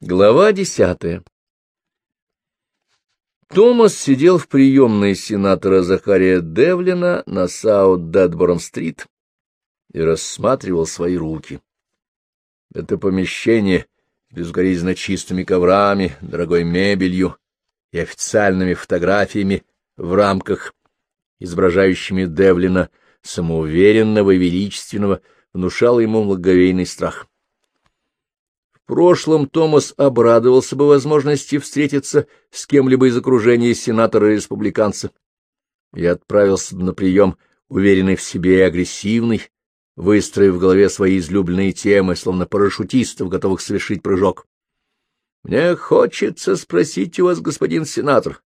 Глава десятая Томас сидел в приемной сенатора Захария Девлина на Саут-Дедборн-стрит и рассматривал свои руки. Это помещение с безукоризненно чистыми коврами, дорогой мебелью и официальными фотографиями в рамках, изображающими Девлина, самоуверенного и величественного, внушало ему благовейный страх прошлом Томас обрадовался бы возможности встретиться с кем-либо из окружения сенатора-республиканца и отправился бы на прием, уверенный в себе и агрессивный, выстроив в голове свои излюбленные темы, словно парашютистов, готовых совершить прыжок. — Мне хочется спросить у вас, господин сенатор,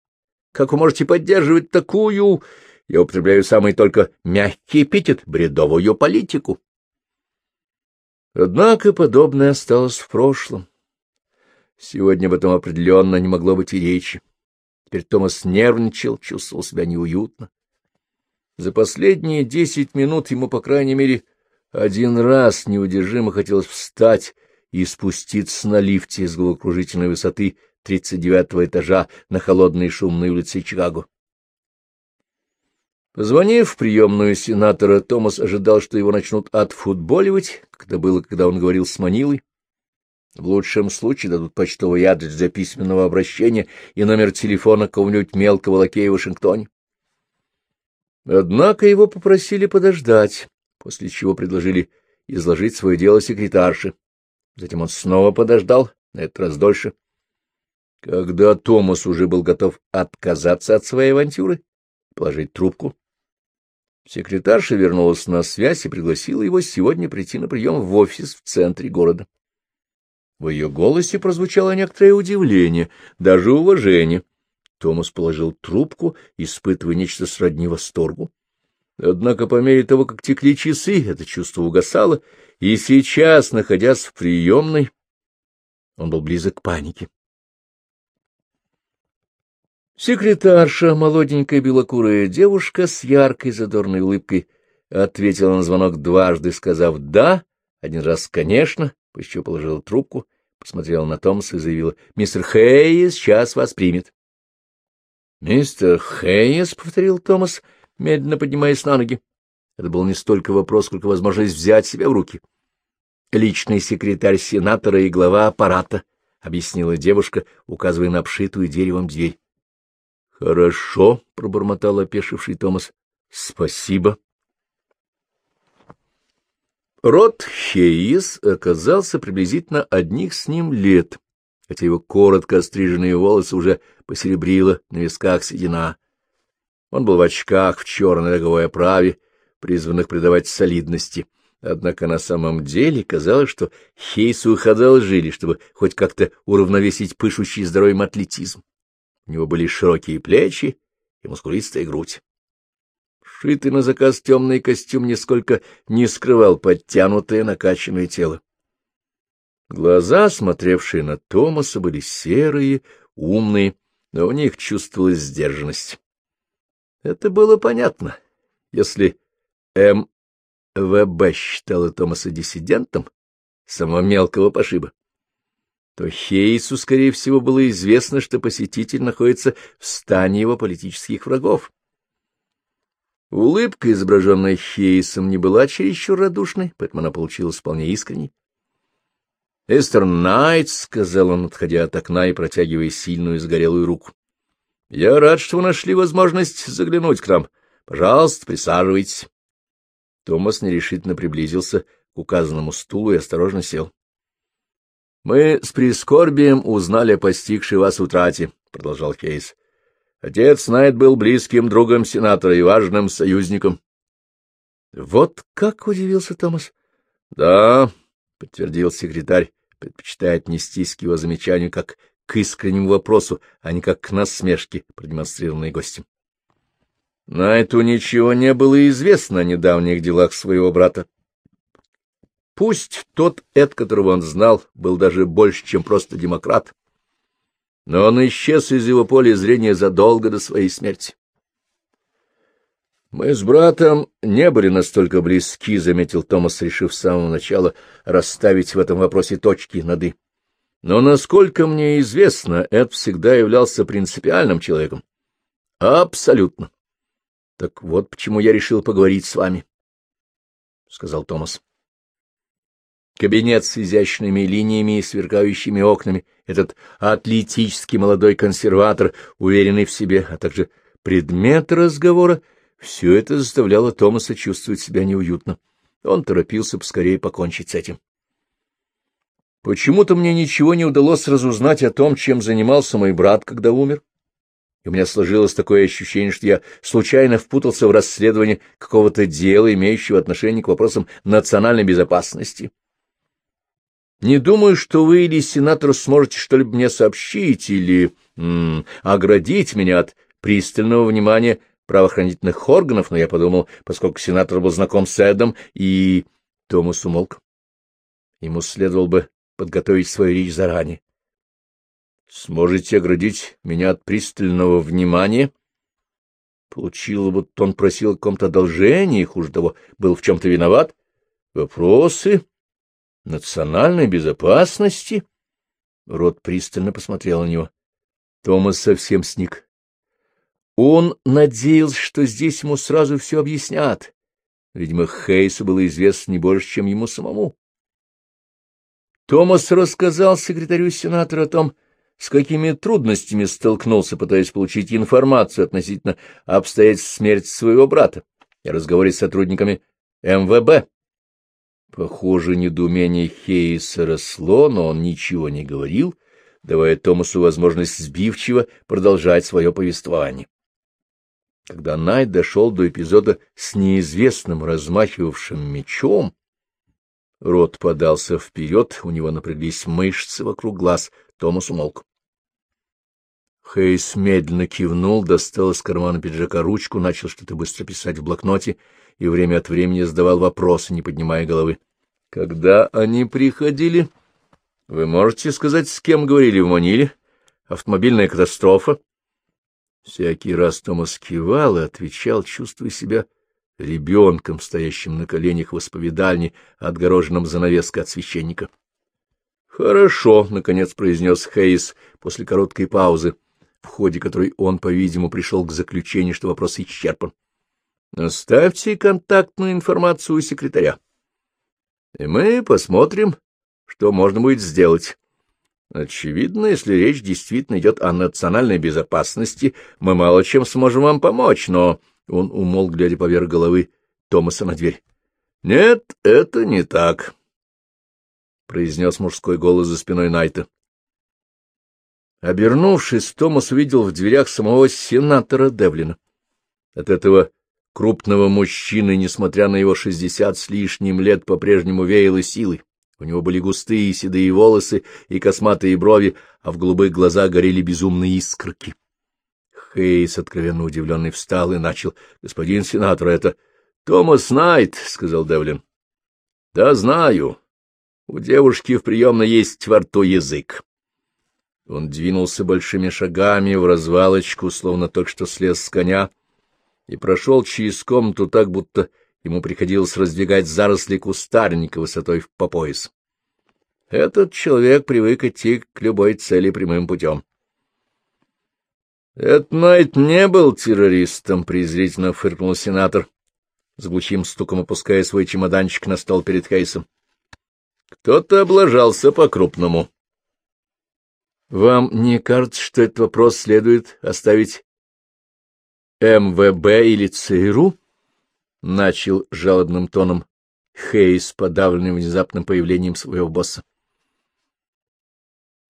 как вы можете поддерживать такую, я употребляю самый только мягкий эпитет, бредовую политику? Однако подобное осталось в прошлом. Сегодня об этом определенно не могло быть и речи. Теперь Томас нервничал, чувствовал себя неуютно. За последние десять минут ему, по крайней мере, один раз неудержимо хотелось встать и спуститься на лифте с головокружительной высоты тридцать девятого этажа на холодной шумной улице Чикаго. Позвонив в приемную сенатора, Томас ожидал, что его начнут отфутболивать, как это было, когда он говорил с Манилой. В лучшем случае дадут почтовый адрес для письменного обращения и номер телефона какого-нибудь мелкого лакея в Вашингтоне. Однако его попросили подождать, после чего предложили изложить свое дело секретарше. Затем он снова подождал, на этот раз дольше. Когда Томас уже был готов отказаться от своей авантюры, положить трубку, Секретарша вернулась на связь и пригласила его сегодня прийти на прием в офис в центре города. В ее голосе прозвучало некоторое удивление, даже уважение. Томас положил трубку, испытывая нечто сродни восторгу. Однако по мере того, как текли часы, это чувство угасало, и сейчас, находясь в приемной, он был близок к панике. Секретарша, молоденькая белокурая девушка с яркой задорной улыбкой, ответила на звонок дважды, сказав «да», один раз «конечно», еще положила трубку, посмотрела на Томаса и заявила «Мистер Хейес сейчас вас примет». «Мистер Хейес», — повторил Томас, медленно поднимаясь на ноги. Это был не столько вопрос, сколько возможность взять себя в руки. «Личный секретарь сенатора и глава аппарата», — объяснила девушка, указывая на обшитую деревом дверь. — Хорошо, — пробормотал опешивший Томас. — Спасибо. Рот Хейис оказался приблизительно одних с ним лет, хотя его коротко остриженные волосы уже посеребрило на висках седина. Он был в очках в черной роговой оправе, призванных придавать солидности. Однако на самом деле казалось, что Хейсу уходал жили, чтобы хоть как-то уравновесить пышущий здоровьем атлетизм. У него были широкие плечи и мускулистая грудь. Шитый на заказ темный костюм нисколько не скрывал подтянутое накачанное тело. Глаза, смотревшие на Томаса, были серые, умные, но в них чувствовалась сдержанность. Это было понятно. Если МВБ считала Томаса диссидентом, самого мелкого пошиба, то Хейсу, скорее всего, было известно, что посетитель находится в стане его политических врагов. Улыбка, изображенная Хейсом, не была чересчур радушной, поэтому она получилась вполне искренней. — Эстер Найтс, — сказал он, отходя от окна и протягивая сильную загорелую руку. — Я рад, что вы нашли возможность заглянуть к нам. Пожалуйста, присаживайтесь. Томас нерешительно приблизился к указанному стулу и осторожно сел. — Мы с прискорбием узнали о постигшей вас утрате, — продолжал Кейс. — Отец Найт был близким другом сенатора и важным союзником. — Вот как удивился Томас. — Да, — подтвердил секретарь, предпочитая отнестись к его замечанию как к искреннему вопросу, а не как к насмешке, продемонстрированной гостем. Найту ничего не было известно о недавних делах своего брата. Пусть тот Эд, которого он знал, был даже больше, чем просто демократ, но он исчез из его поля зрения задолго до своей смерти. «Мы с братом не были настолько близки», — заметил Томас, решив с самого начала расставить в этом вопросе точки над «и». Но, насколько мне известно, Эд всегда являлся принципиальным человеком. Абсолютно. Так вот почему я решил поговорить с вами, — сказал Томас. Кабинет с изящными линиями и сверкающими окнами, этот атлетический молодой консерватор, уверенный в себе, а также предмет разговора, все это заставляло Томаса чувствовать себя неуютно. Он торопился поскорее покончить с этим. Почему-то мне ничего не удалось разузнать о том, чем занимался мой брат, когда умер. И у меня сложилось такое ощущение, что я случайно впутался в расследование какого-то дела, имеющего отношение к вопросам национальной безопасности. Не думаю, что вы или сенатор сможете что-либо мне сообщить или м -м, оградить меня от пристального внимания правоохранительных органов, но я подумал, поскольку сенатор был знаком с Эдом, и Томас умолк. Ему следовало бы подготовить свою речь заранее. — Сможете оградить меня от пристального внимания? Получило, будто он просил о каком-то одолжении, хуже того, был в чем-то виноват. Вопросы национальной безопасности? Рот пристально посмотрел на него. Томас совсем сник. Он надеялся, что здесь ему сразу все объяснят. Видимо, Хейсу было известно не больше, чем ему самому. Томас рассказал секретарю сенатора о том, с какими трудностями столкнулся, пытаясь получить информацию относительно обстоятельств смерти своего брата, и разговоре с сотрудниками МВБ. Похоже, недоумение Хейса росло, но он ничего не говорил, давая Томасу возможность сбивчиво продолжать свое повествование. Когда Найт дошел до эпизода с неизвестным размахивавшим мечом, рот подался вперед, у него напряглись мышцы вокруг глаз, Томас умолк. Хейс медленно кивнул, достал из кармана пиджака ручку, начал что-то быстро писать в блокноте и время от времени задавал вопросы, не поднимая головы. — Когда они приходили? — Вы можете сказать, с кем говорили в Маниле? Автомобильная катастрофа? Всякий раз Томас кивал и отвечал, чувствуя себя ребенком, стоящим на коленях в исповедальне, отгороженном занавеской от священника. — Хорошо, — наконец произнес Хейс после короткой паузы в ходе которой он, по-видимому, пришел к заключению, что вопрос исчерпан. Оставьте контактную информацию у секретаря, и мы посмотрим, что можно будет сделать. Очевидно, если речь действительно идет о национальной безопасности, мы мало чем сможем вам помочь, но... Он умолк, глядя поверх головы Томаса на дверь. — Нет, это не так, — произнес мужской голос за спиной Найта. Обернувшись, Томас увидел в дверях самого сенатора Девлина. От этого крупного мужчины, несмотря на его шестьдесят с лишним лет, по-прежнему веяло силой. У него были густые седые волосы и косматые брови, а в голубых глазах горели безумные искорки. Хейс, откровенно удивленный, встал и начал. — Господин сенатор, это... — Томас Найт, — сказал Девлин. — Да, знаю. У девушки в приемной есть во рту язык. Он двинулся большими шагами в развалочку, словно только что слез с коня, и прошел через комнату так, будто ему приходилось раздвигать заросли кустарника высотой по пояс. Этот человек привык идти к любой цели прямым путем. «Эд Найт не был террористом», — презрительно фыркнул сенатор, с глухим стуком опуская свой чемоданчик на стол перед Хейсом. «Кто-то облажался по-крупному». Вам не кажется, что этот вопрос следует оставить МВБ или ЦРУ? Начал жалобным тоном Хейс, подавленный внезапным появлением своего босса.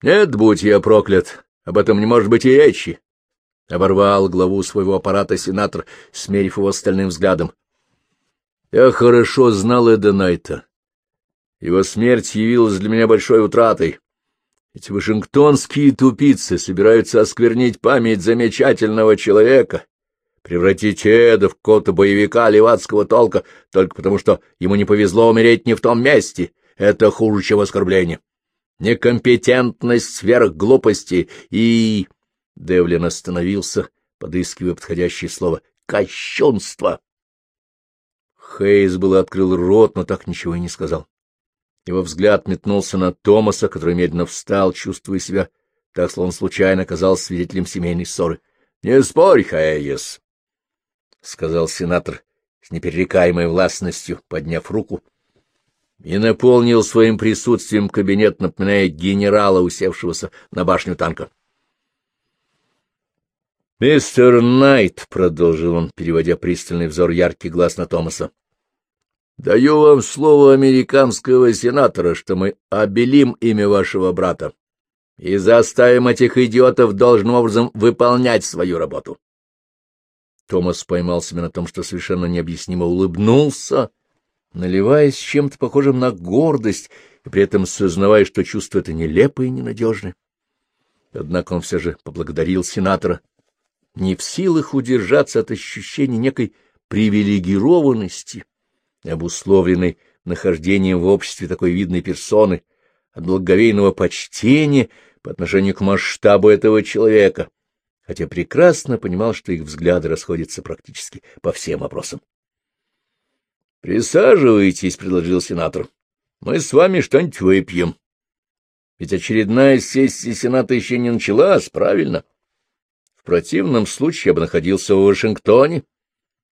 Нет, будь я проклят, об этом не может быть и речи. Оборвал главу своего аппарата сенатор, смерив его стальным взглядом. Я хорошо знал Эда Найта. Его смерть явилась для меня большой утратой. Эти вашингтонские тупицы собираются осквернить память замечательного человека, превратить Эда в какого-то боевика левацкого толка только потому, что ему не повезло умереть не в том месте. Это хуже, чем оскорбление. Некомпетентность сверх глупости и... Девлин остановился, подыскивая подходящее слово. Кощунство! Хейс было открыл рот, но так ничего и не сказал. Его взгляд метнулся на Томаса, который медленно встал, чувствуя себя так, словно случайно оказался свидетелем семейной ссоры. — Не спорь, Хаэйес, — сказал сенатор с неперерекаемой властностью, подняв руку, и наполнил своим присутствием кабинет, напоминая генерала, усевшегося на башню танка. — Мистер Найт, — продолжил он, переводя пристальный взор яркий глаз на Томаса, — даю вам слово американского сенатора, что мы обелим имя вашего брата и заставим этих идиотов должным образом выполнять свою работу. Томас поймал себя на том, что совершенно необъяснимо улыбнулся, наливаясь чем-то похожим на гордость, и при этом сознавая, что чувство это нелепое и ненадежное. Однако он все же поблагодарил сенатора, не в силах удержаться от ощущения некой привилегированности, обусловленной нахождением в обществе такой видной персоны, от благоговейного почтения по отношению к масштабу этого человека, хотя прекрасно понимал, что их взгляды расходятся практически по всем вопросам. — Присаживайтесь, — предложил сенатор. — Мы с вами что-нибудь выпьем. Ведь очередная сессия Сената еще не началась, правильно? В противном случае я бы находился в Вашингтоне,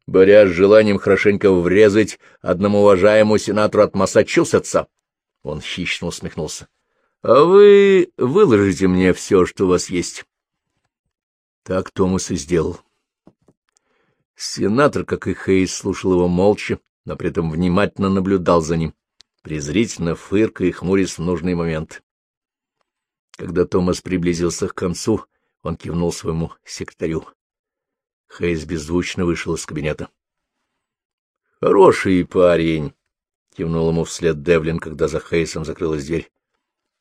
борясь с желанием хорошенько врезать одному уважаемому сенатору от Массачусетса. Он хищно усмехнулся. А вы выложите мне все, что у вас есть. Так Томас и сделал. Сенатор, как и Хейс, слушал его молча, но при этом внимательно наблюдал за ним, презрительно фыркая и хмурясь в нужный момент. Когда Томас приблизился к концу, он кивнул своему секретарю. Хейс беззвучно вышел из кабинета. — Хороший парень, — кивнул ему вслед Девлин, когда за Хейсом закрылась дверь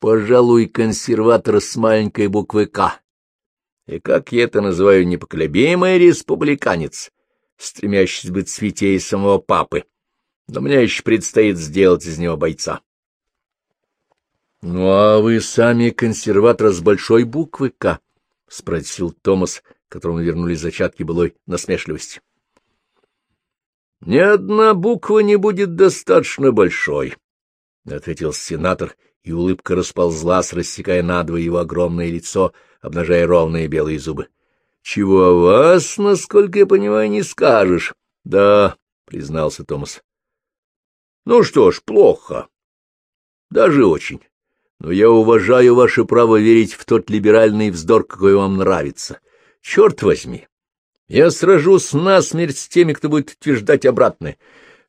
пожалуй, консерватор с маленькой буквы «К». И, как я это называю, непоколебимый республиканец, стремящийся быть святей самого папы. Но мне еще предстоит сделать из него бойца. — Ну, а вы сами консерватор с большой буквы «К», — спросил Томас, которому вернулись зачатки былой насмешливости. — Ни одна буква не будет достаточно большой, — ответил сенатор и улыбка расползлась, рассекая надвое его огромное лицо, обнажая ровные белые зубы. — Чего о вас, насколько я понимаю, не скажешь? — Да, — признался Томас. — Ну что ж, плохо. Даже очень. Но я уважаю ваше право верить в тот либеральный вздор, какой вам нравится. Черт возьми! Я сражусь насмерть с теми, кто будет утверждать обратное.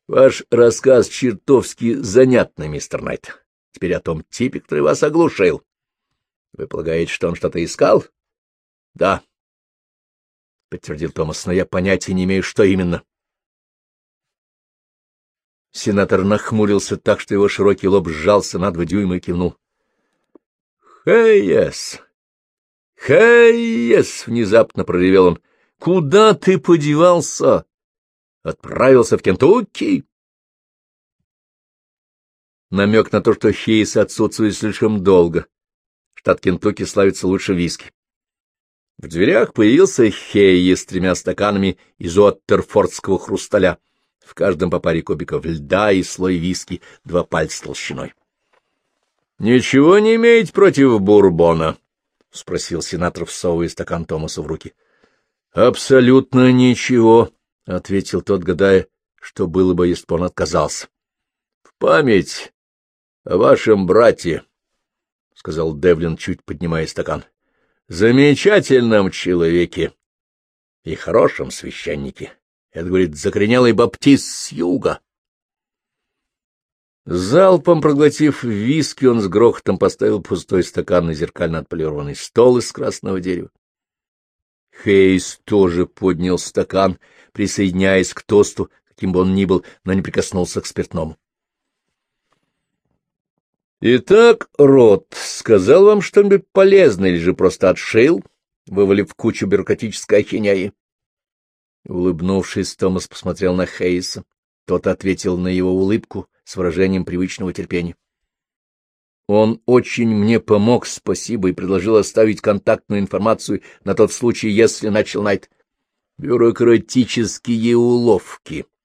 Ваш рассказ чертовски занятный, мистер Найт. Теперь о том типе, который вас оглушил. Вы полагаете, что он что-то искал? — Да, — подтвердил Томас, — но я понятия не имею, что именно. Сенатор нахмурился так, что его широкий лоб сжался на два дюйма и кивнул. — Хэйес! Хэйес! — внезапно проревел он. — Куда ты подевался? Отправился в Кентукки? намек на то, что Хейс отсутствует слишком долго. Штат Кентукки славится лучше виски. В дверях появился Хейи с тремя стаканами из оттерфордского хрусталя, в каждом по паре кубиков льда и слой виски, два пальца толщиной. — Ничего не имеете против бурбона? — спросил сенатор, всовывая стакан Томасу в руки. — Абсолютно ничего, — ответил тот, гадая, что было бы, если бы он отказался. — В память — О вашем брате, — сказал Девлин, чуть поднимая стакан, — замечательном человеке и хорошем священнике. Это, говорит, закоренелый баптист с юга. Залпом проглотив виски, он с грохотом поставил пустой стакан на зеркально отполированный стол из красного дерева. Хейс тоже поднял стакан, присоединяясь к тосту, каким бы он ни был, но не прикоснулся к спиртному. Итак, Рот сказал вам что-нибудь полезное или же просто отшил, вывалив кучу бюрократической ахинеи? Улыбнувшись, Томас посмотрел на Хейса. Тот ответил на его улыбку с выражением привычного терпения. Он очень мне помог, спасибо, и предложил оставить контактную информацию на тот случай, если начал Найт. Бюрократические уловки. —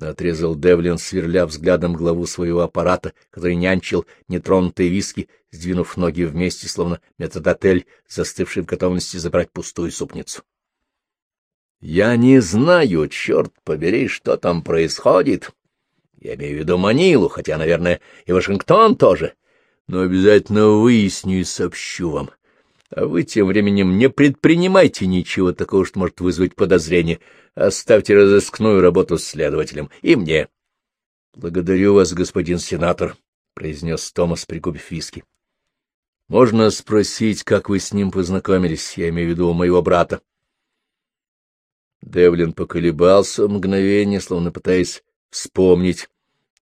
отрезал Девлин, сверля взглядом главу своего аппарата, который нянчил нетронутые виски, сдвинув ноги вместе, словно методотель, застывший в готовности забрать пустую супницу. — Я не знаю, черт побери, что там происходит. Я имею в виду Манилу, хотя, наверное, и Вашингтон тоже. Но обязательно выясню и сообщу вам. А вы тем временем не предпринимайте ничего такого, что может вызвать подозрение. Оставьте разыскную работу с следователем. И мне. — Благодарю вас, господин сенатор, — произнес Томас, пригубив виски. — Можно спросить, как вы с ним познакомились? Я имею в виду моего брата. Девлин поколебался мгновение, словно пытаясь вспомнить.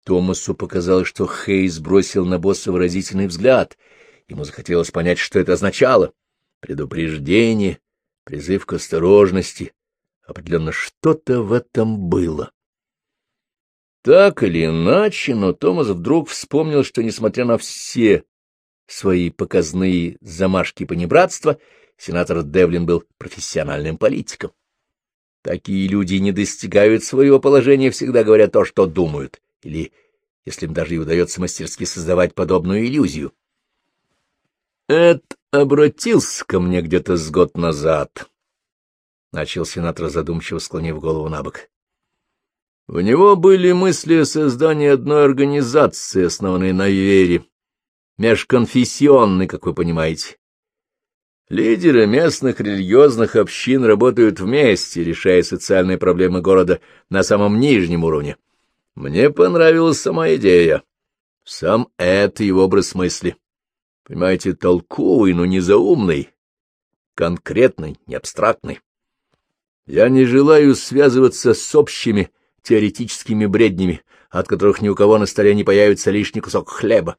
Томасу показалось, что Хейс бросил на босса выразительный взгляд — Ему захотелось понять, что это означало. Предупреждение, призыв к осторожности. Определенно, что-то в этом было. Так или иначе, но Томас вдруг вспомнил, что, несмотря на все свои показные замашки понебратства, сенатор Девлин был профессиональным политиком. Такие люди не достигают своего положения, всегда говоря то, что думают, или, если им даже и удается мастерски создавать подобную иллюзию. Эд обратился ко мне где-то с год назад, — начал сенатор, задумчиво склонив голову на бок. У него были мысли о создании одной организации, основанной на вере, межконфессионной, как вы понимаете. Лидеры местных религиозных общин работают вместе, решая социальные проблемы города на самом нижнем уровне. Мне понравилась сама идея. Сам это его образ мысли. Понимаете, толковый, но не заумный, конкретный, не абстрактный. Я не желаю связываться с общими теоретическими бреднями, от которых ни у кого на столе не появится лишний кусок хлеба.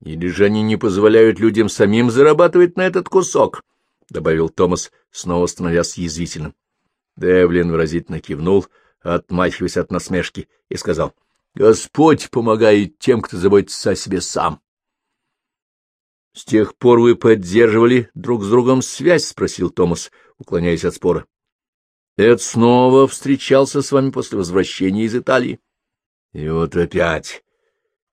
Или же они не позволяют людям самим зарабатывать на этот кусок, — добавил Томас, снова становясь язвительным. Девлин выразительно кивнул, отмахиваясь от насмешки, и сказал, — Господь помогает тем, кто заботится о себе сам. — С тех пор вы поддерживали друг с другом связь? — спросил Томас, уклоняясь от спора. — Эд снова встречался с вами после возвращения из Италии. И вот опять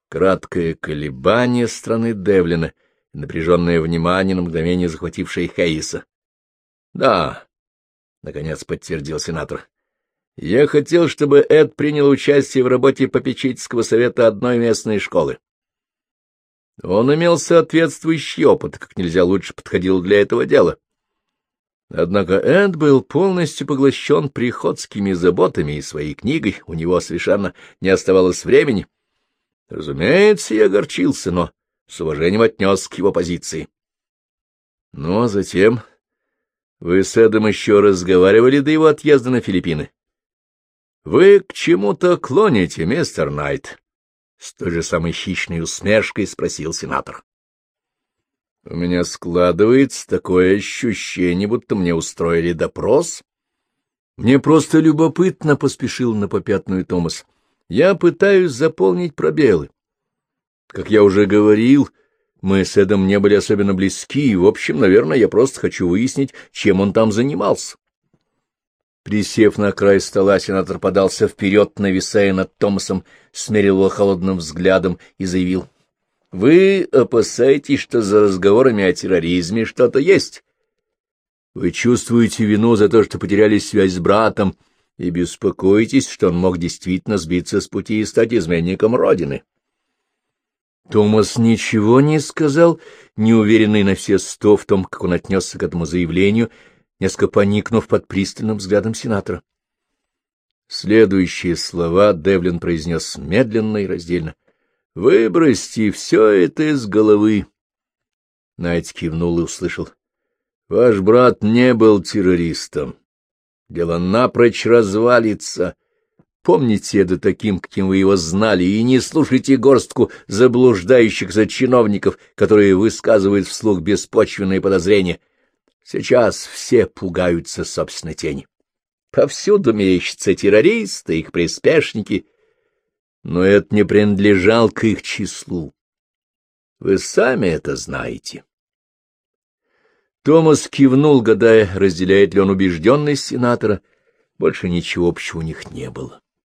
краткое колебание страны Девлина напряженное внимание на мгновение захватившее Хейса. — Да, — наконец подтвердил сенатор. — Я хотел, чтобы Эд принял участие в работе попечительского совета одной местной школы. Он имел соответствующий опыт, как нельзя лучше подходил для этого дела. Однако Эд был полностью поглощен приходскими заботами и своей книгой, у него совершенно не оставалось времени. Разумеется, я огорчился, но с уважением отнес к его позиции. Ну, а затем вы с Эдом еще разговаривали до его отъезда на Филиппины. Вы к чему-то клоните, мистер Найт. — с той же самой хищной усмешкой спросил сенатор. — У меня складывается такое ощущение, будто мне устроили допрос. — Мне просто любопытно, — поспешил на попятную Томас. — Я пытаюсь заполнить пробелы. Как я уже говорил, мы с Эдом не были особенно близки, и, в общем, наверное, я просто хочу выяснить, чем он там занимался. Присев на край стола, сенатор подался вперед, нависая над Томасом, смерил его холодным взглядом и заявил. — Вы опасаетесь, что за разговорами о терроризме что-то есть? Вы чувствуете вину за то, что потеряли связь с братом, и беспокоитесь, что он мог действительно сбиться с пути и стать изменником Родины. Томас ничего не сказал, неуверенный на все сто в том, как он отнесся к этому заявлению, — несколько поникнув под пристальным взглядом сенатора. Следующие слова Девлин произнес медленно и раздельно. — Выбросьте все это из головы. Найт кивнул и услышал. — Ваш брат не был террористом. Дело напрочь развалится. Помните это таким, каким вы его знали, и не слушайте горстку заблуждающихся чиновников, которые высказывают вслух беспочвенные подозрения. Сейчас все пугаются собственной тени. Повсюду мерещатся террористы, их приспешники, но это не принадлежал к их числу. Вы сами это знаете. Томас кивнул, гадая, разделяет ли он убежденность сенатора. Больше ничего общего у них не было.